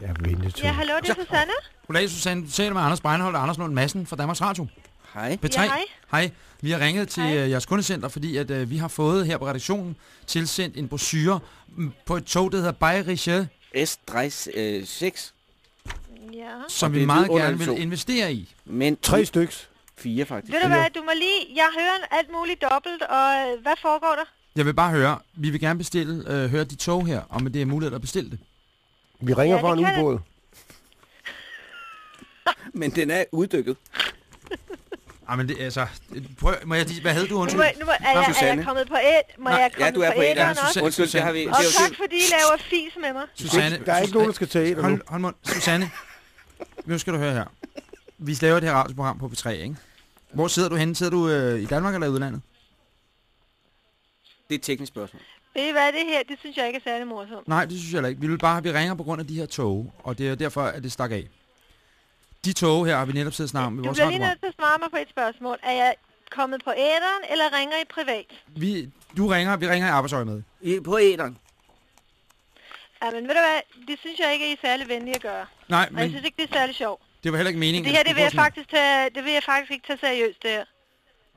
Det er ventetid. Ja, hallo, det er Susanne. Goddag, Susanne. Du taler med Anders Breinholt og Anders Lund Madsen fra Danmarks Radio. Hej. P3. Ja, hej. Hej. Vi har ringet til Hej. øh, jeres kundecenter, fordi at, øh, vi har fået her på redaktionen tilsendt en brochure mm, på et tog, der hedder Bayerische, S-6. Ja. som vi meget gerne vil investere i. Men Tre styks. fire faktisk. Ved du hvad, du må lige... Jeg hører alt muligt dobbelt, og øh, hvad foregår der? Jeg vil bare høre, vi vil gerne bestille, øh, høre de tog her, om det er muligt at bestille det. Vi ringer Ja, fra en ubåd. Men den er uddykket. Ej, men det, altså, prøv, må jeg, hvad havde du Nu, undskyld? må, nu må, er, jeg, er Susanne. jeg kommet på et? Må Nej, jeg Ja, komme du er på på et. Ja? Susanne. Undskyld, det har vi... Det Og er tak, fordi I laver fis med mig. Susanne, Der er ikke nogen, der skal tage et nu. hold, hold mund. Susanne, nu skal du høre her. Vi laver det her radioprogram på P3, ikke? Hvor sidder du henne? Sidder du øh, i Danmark eller i udlandet? det er et teknisk spørgsmål. Ved I hvad, det her, det synes jeg ikke er særlig morsomt. Nej, det synes jeg ikke. Vi vil bare, vi ringer på grund af de her tog, og det er derfor, at det stak af. De tog her har vi netop siddet snakket om i Du vores bliver lige nødt til at svare mig på et spørgsmål. Er jeg kommet på æderen, eller ringer I privat? Vi, du ringer, vi ringer i arbejdsøje med. I, på æderen. Ja, men ved du hvad, det synes jeg ikke, I er særlig venlige at gøre. Nej, Og jeg men synes ikke, det er særlig sjovt. det var heller ikke meningen. Det her, det vil, jeg faktisk tage, det vil jeg faktisk ikke tage seriøst, det her.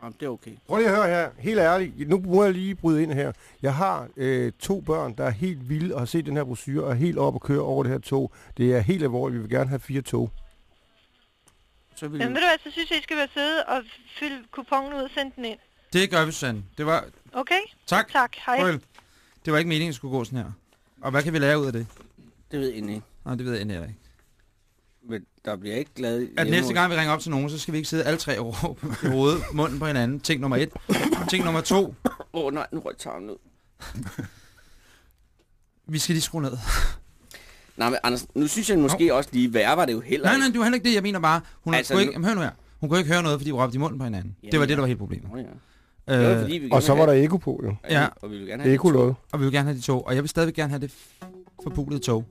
Jamen, det er okay. Prøv lige at høre her. Helt ærligt. Nu må jeg lige bryde ind her. Jeg har øh, to børn, der er helt vilde og har set den her brochure og er helt op og køre over det her tog. Det er helt alvorligt. Vi vil gerne have fire tog. Så vil Men ved du hvad, så synes jeg, I skal være søde og fylde kupongen ud og sende den ind. Det gør vi, Susanne. Det var... Okay? Tak. Tak, hej. Farvel. Det var ikke meningen, at skulle gå sådan her. Og hvad kan vi lære ud af det? Det ved jeg ikke. Nej, det ved jeg ikke. Der bliver ikke glad... At næste gang vi ringer op til nogen, så skal vi ikke sidde alle tre og råbe i hovedet, munden på hinanden. Ting nummer et. Ting nummer to. Åh oh, nej, nu røg tarmen ud. Vi skal lige skrue ned. Nej, men Anders, nu synes jeg måske også lige, værre var det jo heller Nej, ikke. nej, det var heller ikke det. Jeg mener bare, hun Altså, kunne nu- ikke, jamen, hør nu her. Hun kunne ikke høre noget, fordi vi råbte i munden på hinanden. Jamen, det var det, ja. der var hele problemet. Nå, ja. Det Øh, fordi, vi Og så var der eko på, jo. Ja. Og vi vil gerne have Eko lod. og vi vil gerne have de tog. Og jeg vil stadigvæk gerne have det forpulede tog.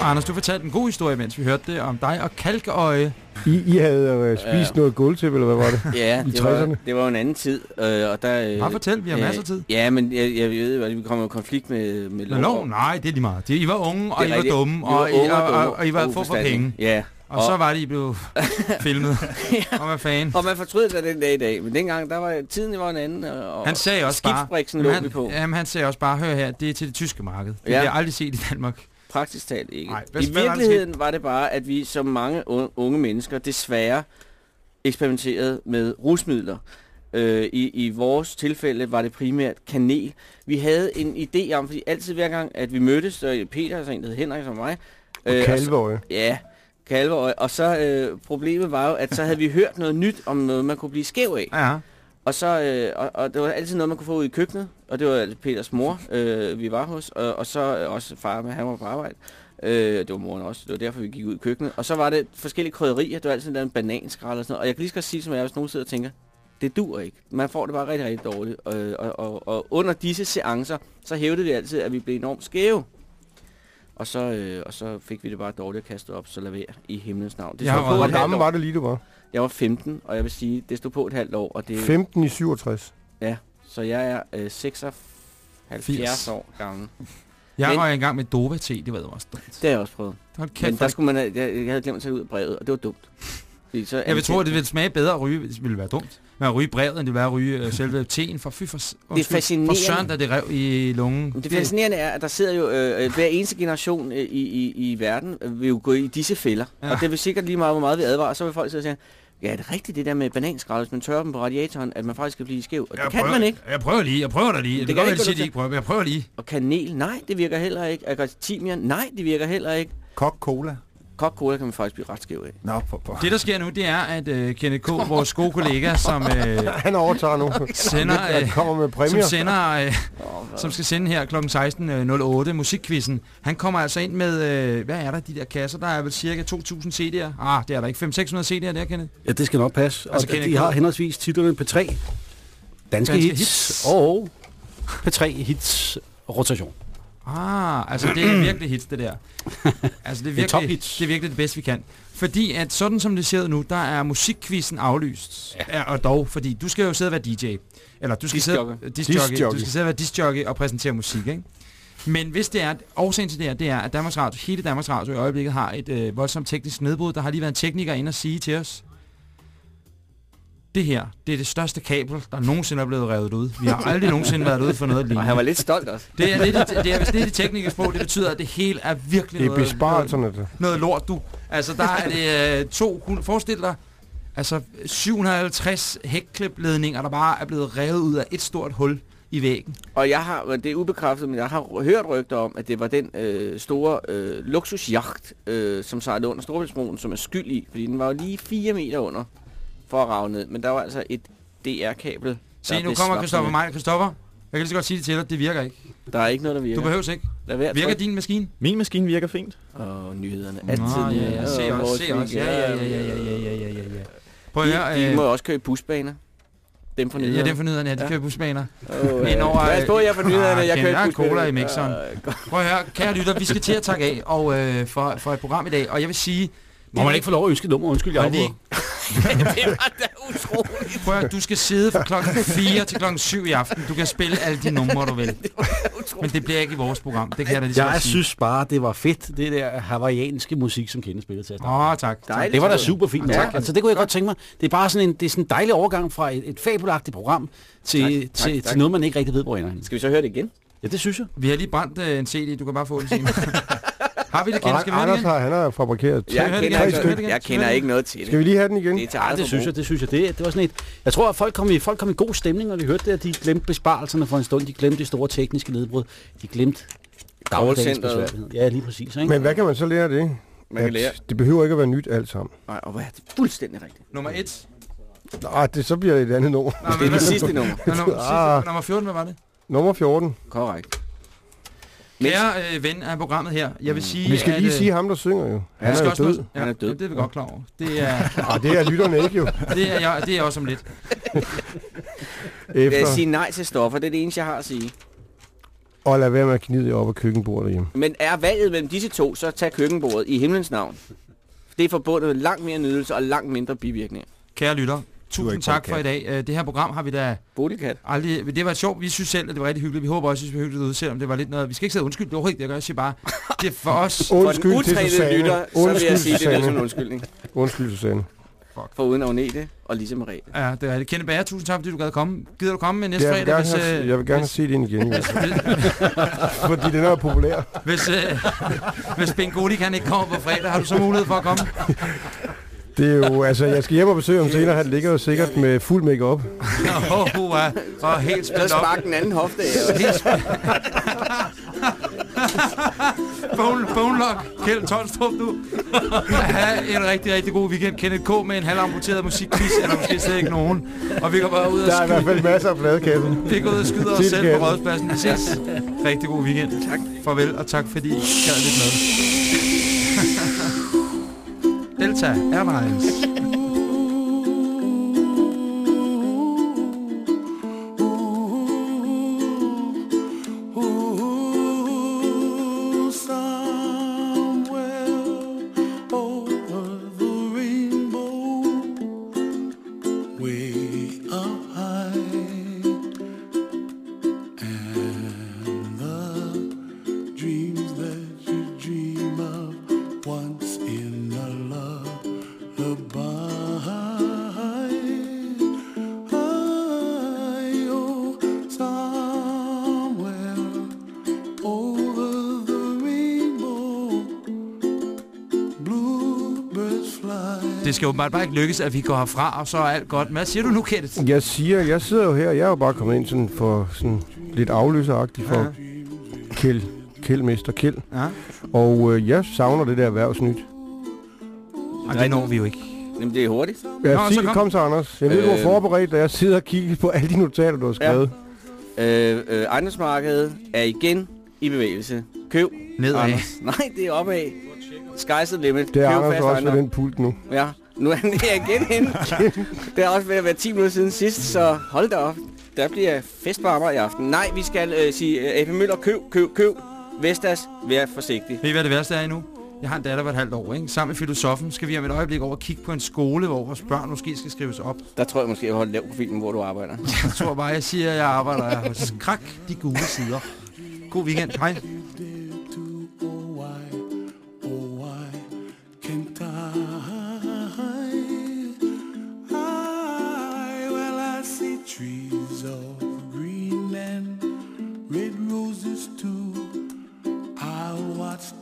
Og Anders, du fortalte en god historie, mens vi hørte det om dig og kalkeøje. I, I havde øh, spist Ja. noget gulvtæppe, eller hvad var det? Ja, I det var, 60'erne. det var jo en anden tid, øh, og der... Øh, Bare fortæl, vi har øh, masser af tid. Ja, men jeg, jeg ved, at vi kommer i konflikt med, med Med lov? Nej, det er lige meget. Det- I var unge, og I var rigtigt. dumme, Vi og, var unge og, og og, dumme og I var for uforstandige. penge. Ja. Og, og så var det, I blev filmet. Og hvad fanden? Og man fortryder sig den dag i dag, men dengang, der var tiden var en anden, og Han sagde også bare... skibsbriksen lå vi han, på. jamen, han sagde også bare, hør her, det er til det tyske marked. Det Ja. har jeg aldrig set i Danmark. Praktisk talt ikke. Nej, hvad- I der virkeligheden var det bare, at vi som mange unge, mennesker desværre eksperimenteret med rusmidler. Øh, i, I vores tilfælde var det primært kanel. Vi havde en idé om, fordi altid hver gang, at vi mødtes, så Peter, altså en, der hed Henrik og mig. Og så- kalveøje. Ja, kalveøje. Og så øh, problemet var jo, at så havde vi hørt noget nyt om noget, man kunne blive skæv af. Ja. Og, så, øh, og, og det var altid noget, man kunne få ud i køkkenet. Og det var altså Peters mor, øh, vi var hos. Og, og så øh, også far med, han var på arbejde. Øh, det var moren også. Det var derfor, vi gik ud i køkkenet. Og så var det forskellige krydderier. Det var altid en bananskrald og sådan noget. Og jeg kan lige så sige, som jeg, hvis nogen sidder og tænker, det dur ikke. Man får det bare rigtig, rigtig dårligt. Og, og, og, og under disse seancer, så hævdede vi altid, at vi blev enormt skæve. Og så, øh, og så fik vi det bare dårligt at kaste op, så lad være i himlens navn. Det på Hvor gammel var det lige, du var? Jeg var 15, og jeg vil sige, det stod på et halvt år. Og det, 15 i 67. Ja, så jeg er øh, 76 år gammel. Jeg Men- var i gang med Dova-te, det var også dumt. Det har jeg også prøvet. Hold kæft, Men der skulle man, jeg, jeg havde glemt at tage ud af brevet, og det var dumt. Fordi så Jeg vil tro, at det ville smage bedre at ryge, hvis det ville være dumt. Men at ryge brevet, end det ville være at ryge øh, selve teen for fy for, undskyld, fascinerende. For søren, da det rev i lungen. Det fascinerende er, at der sidder jo øh, øh, hver eneste generation øh, i, i, i verden øh, vil jo gå i disse fælder. Ja. Og det vil sikkert lige meget, hvor meget vi advarer, så vil folk sidde og sige, ja, er det rigtigt det der med bananskrald, hvis man tørrer dem på radiatoren, at man faktisk skal blive skæv? Og det kan prøver, man ikke. Jeg prøver lige, jeg prøver da lige. Det, kan kan ikke godt gå sige, de til. ikke prøver, men jeg prøver lige. Og kanel, nej, det virker heller ikke. Agratimian, nej, det virker heller ikke. Coca-Cola. Coca-Cola kan man faktisk blive ret skæv af. Nå, på, på. Det, der sker nu, det er, at uh, Kenneth K., vores gode kollega, som, uh, Han overtager nu. sender, uh, kommer med som, præmier. sender, uh, som skal sende her kl. 16.08 musikkvisten. Han kommer altså ind med, uh, hvad er der, de der kasser? Der er vel cirka 2.000 CD'er. Ah, det er der ikke. 500-600 CD'er der, Kenneth? Ja, det skal nok passe. Og Altså, altså, Kenneth de har henholdsvis titlerne P3, Danske, Danske hits, Hits. og P3 Hits Rotation. Ah, altså det er virkelig hits, det der. Altså det er Det er virkelig, det er virkelig det bedste, vi kan. Fordi at sådan som det ser ud nu, der er musikkvisten aflyst. Ja. Og dog, fordi du skal jo sidde og være DJ. Eller du skal sidde, Discjockey. discjockey. Du skal sidde og være discjockey og præsentere musik, ikke? Men hvis det er, årsagen til det her, det er, at Danmarks Radio, hele Danmarks Radio i øjeblikket har et øh, voldsomt teknisk nedbrud. Der har lige været en tekniker ind og sige til os, det her, det er det største kabel, der nogensinde er blevet revet ud. Vi har aldrig nogensinde været ude for noget Og lignende. han var lidt stolt også. Det er, lidt, det, det er, hvis det er det tekniske sprog, det betyder, at det hele er virkelig Det er noget, besparelserne. noget, noget lort, du. Altså, der er det øh, 200, forestil dig, altså 750 hækklipledninger, der bare er blevet revet ud af et stort hul i væggen. Og jeg har, men det er ubekræftet, men jeg har hørt rygter om, at det var den øh, store øh, luksusjagt, øh, som sejlede under Storebæltsbroen, som er skyld i, fordi den var jo lige 4 meter under for at rave ned. Men der var altså et DR-kabel. Se, nu kommer Kristoffer mig. Kristoffer, jeg kan lige så godt sige det til dig, det virker ikke. Der er ikke noget, der virker. Du behøves ikke. Lad være, virker din maskine? Min maskine virker fint. Og nyhederne. Altid. Nå, ja, ja. Se os, se os. Ja, ja, ja, ja, ja, ja, ja, ja. Prøv at høre, de, de må også køre i busbaner. Dem for nyhederne. Ja, dem for nyhederne, ja, de ja. kører busbaner. Oh, Ind over, jeg spurgte jer fra øh, nyhederne, ah, jeg kører busbaner. cola i mixeren. Prøv at høre, kære lytter, vi skal til at takke af og, øh, for, for et program i dag. Og jeg vil sige, må man ikke få lov at ønske nummer? Undskyld, jeg afbryder. det var da utroligt. Prøv at, du skal sidde fra klokken 4 til klokken 7 i aften. Du kan spille alle de numre, du vil. Men det bliver ikke i vores program. Det kan jeg da lige Jeg sige. synes bare, det var fedt, det der hawaiianske musik, som Kende spillede til at. Åh, oh, tak. Dejligt. Det var da super fint. Ja. Ja, altså, det kunne jeg godt tænke mig. Det er bare sådan en, det er sådan en dejlig overgang fra et, et fabelagtigt program til, Tak, til, tak, til, tak. til noget, man ikke rigtig ved, hvor ender. Skal vi så høre det igen? Ja, det synes jeg. Vi har lige brændt øh, en CD, du kan bare få den senere. har vi det, Kenneth? Skal vi Anders har, han har fabrikeret tre, Jeg kender, Skal det igen? jeg Skal vi kender ikke noget til Skal det. vi lige have den igen? Det er det synes jeg, det synes jeg. Det, det var sådan et, jeg tror, at folk kom, i, folk kom i god stemning, når de hørte det, at de glemte besparelserne for en stund. De glemte de store tekniske nedbrud. De glemte dagligdagens besværlighed. Ja, lige præcis. Ikke? Men hvad kan man så lære af det? Man kan lære. Det behøver ikke at være nyt alt sammen. Nej, og hvad er det fuldstændig rigtigt. Nummer 1. Nej, det, så bliver det et andet nummer. Det er det sidste nummer. Nummer, Ah. sidste, nummer 14, hvad var det? Nummer 14. Korrekt. Kære øh, ven af programmet her, jeg vil sige, Vi skal at, lige øh, sige ham, der synger jo. Han er jo død. Ja, Han er død. ja, det er vi godt klar over. Det er, Ah, det er lytterne ikke jo. det er, jeg, det er jeg også om lidt. Vil jeg Efter. sige nej til stoffer? Det er det eneste, jeg har at sige. Og lad være med at knide op af køkkenbordet derhjemme. Men er valget mellem disse to, så tag køkkenbordet i himlens navn. Det er forbundet med langt mere nydelse og langt mindre bivirkninger. Kære lytter, tusind tak podcast. for i dag. Øh, Det her program har vi da Boligkat. aldrig... Det var sjovt. Vi synes selv, at det var rigtig hyggeligt. Vi håber også, at det var hyggeligt ud, selvom det var lidt noget... Vi skal ikke sige undskyld. Det er overhovedet ikke det, jeg gør. Jeg siger bare, det er for os... For den Undskyld til utrænede Susanne. lytter, så vil jeg Undskyld, sige, det er som en Susanne. undskyldning. Undskyld, Susanne. For uden Agnete og Lise Marie. Ja, det er det. Kenneth Bager, tusind tak, fordi du gad komme. Gider du komme med næste Jeg vil fredag, hvis, have, øh, jeg vil gerne hvis, set ind igen. hvis, Fordi den er populær. hvis, øh, hvis Ben Goli kan ikke komme på fredag, har du så mulighed for at komme? Det er jo, altså, jeg skal hjem og besøge ham senere. Han ligger jo sikkert med fuld makeup. Åh, oh, uh, og helt Så spændt op. spark den anden hofte af. Helt. Bone, bone lock. Kjeld Tolstrup, du. Ha' en rigtig, rigtig god weekend. Kenneth K. med en halvamputeret musikquiz, eller måske slet ikke nogen. Og vi går bare ud og Der er i hvert fald masser af pladekassen. Vi går ud og skyder os selv på rådspladsen. Vi ses. Rigtig god weekend. Tak. Farvel, og tak fordi I gad lidt med. Delta Airlines. somewhere skal åbenbart bare ikke lykkes, at vi går herfra, og så er alt godt. Hvad siger du nu, Kenneth? Jeg siger, jeg sidder jo her. Jeg er jo bare kommet ind sådan for sådan lidt afløseragtigt for Ja. ja. Kjeld, Kjeldmester Kjeld. Ja. Og øh, jeg savner det der erhvervsnyt. Og det når vi jo ikke. Jamen, det er hurtigt. Ja, Nå, sig, så kom. kom. så, Anders. Jeg ved, du har Øh. forberedt, da jeg sidder og kigger på alle de notater, du har skrevet. Øh, øh, ejendomsmarkedet er igen i bevægelse. Køb. Nedad. Anders. Nej, det er opad. Sky's the limit. Det er Køb Anders fast også ved den pult nu. Ja, nu er han her igen inde. det er også ved at være 10 minutter siden sidst, så hold da op. Der bliver fest på Amager i aften. Nej, vi skal øh, sige øh, AP Møller, køb, køb, køb. Vestas, vær forsigtig. Ved I, hvad det værste er endnu? Jeg har en datter på et halvt år, ikke? Sammen med filosofen skal vi om et øjeblik over og kigge på en skole, hvor vores børn måske skal skrives op. Der tror jeg måske, jeg holder lav profil, hvor du arbejder. Jeg tror bare, jeg siger, at jeg arbejder hos Krak, de gule sider. God weekend. Hej.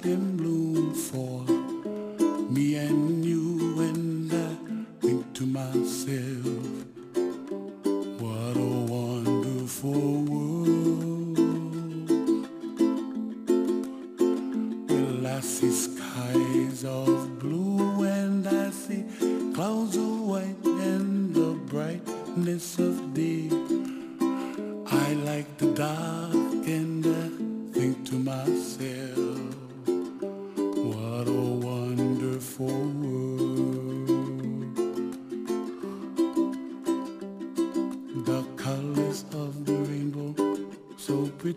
Them bloom for me and you, and I think to myself, what a wonderful world. Well, I see skies of blue and I see clouds of white and the brightness of day. I like the dark and I think to myself,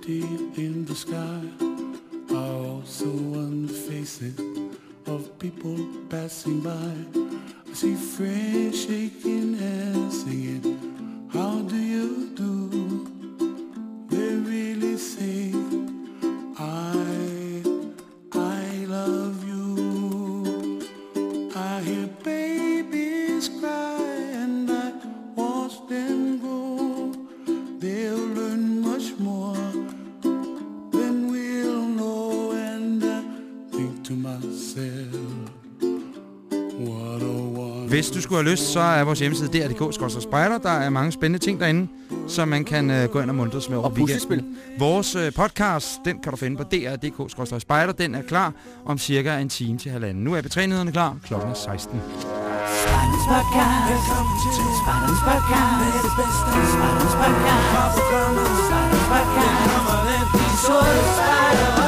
so in the sky are also on the faces of people passing by. I see friends Hvis du skulle have lyst, så er vores hjemmeside dr.dk-spejder. Der er mange spændende ting derinde, som man kan uh, gå ind og mundres med over Og weekenden. Vores uh, podcast, den kan du finde på dr.dk-spejder. Den er klar om cirka en time til halvanden. Nu er betrænyhederne klar. Klokken er 16. Spartans Podcast. Velkommen til Spartans Podcast. Med det bedste Spartans Podcast. Fra programmet Spartans Podcast. Det kommer